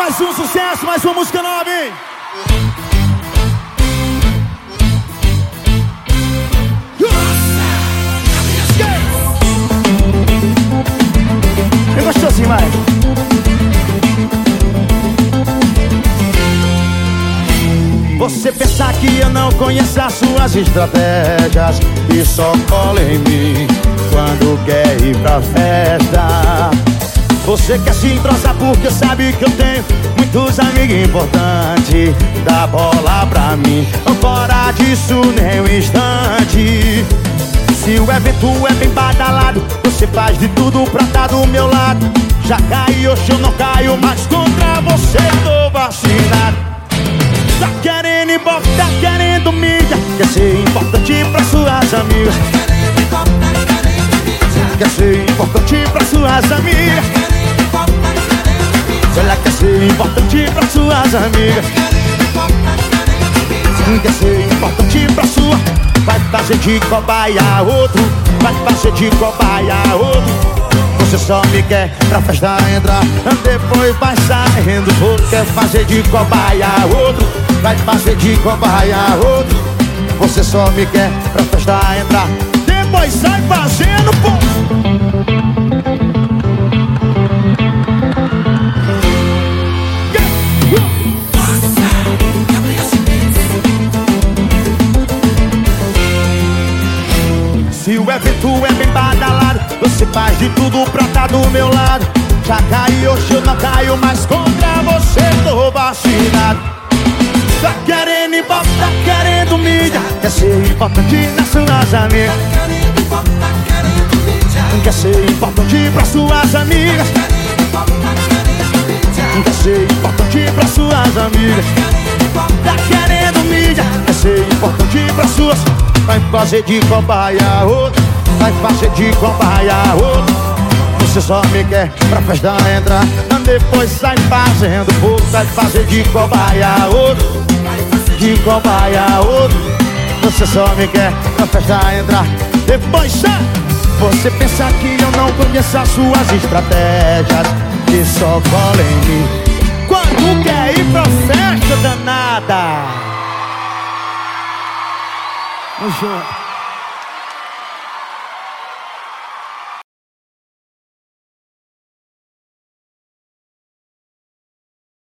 Mais um sucesso, mais uma música nova, hein? Bem gostosinho, vai. Você pensa que eu não conheço as suas estratégias E só cola em mim quando quer ir pra festa Você quer se entrosar porque sabe que eu tenho muitos amigos importantes. Dá bola pra mim, fora disso nem um instante. Se o evento é bem badalado Você faz de tudo pra estar tá do meu lado. Já caiu, eu não caio mais contra você Tô vacinado. Tá querendo ibope, tá querendo mídia. Quer ser importante pra suas amigas. Quer ser importante pra suas amigas Ela quer ser importante pra suas amigas. Quer ser importante pra sua. Vai fazer de cobaia outro. Vai fazer de cobaia outro. Você só me quer pra festa entrar. Depois vai saindo. Outro quer fazer de cobaia outro. Vai fazer de cobaia outro. Você só me quer pra festa entrar o evento é bem badalado Você faz de tudo pra tá do meu lado. Já caiu, hoje eu não caio mais contra você Tô vacinado. Tá querendo ibope, tá querendo mídia. Quer ser importante nas suas amigas. Quer ser importante pra suas amigas. Quer ser importante pra suas amigas. Tá querendo mídia Vai fazer de cobaia outro Vai fazer de cobaia outro Você só me quer pra festa entrar Depois sai fazendo pouco Vai fazer de cobaia outro De cobaia outro Você só me quer pra festa entrar Depois sai. Você pensa que eu não conheço as suas estratégias Que só cola em mim 哎呦！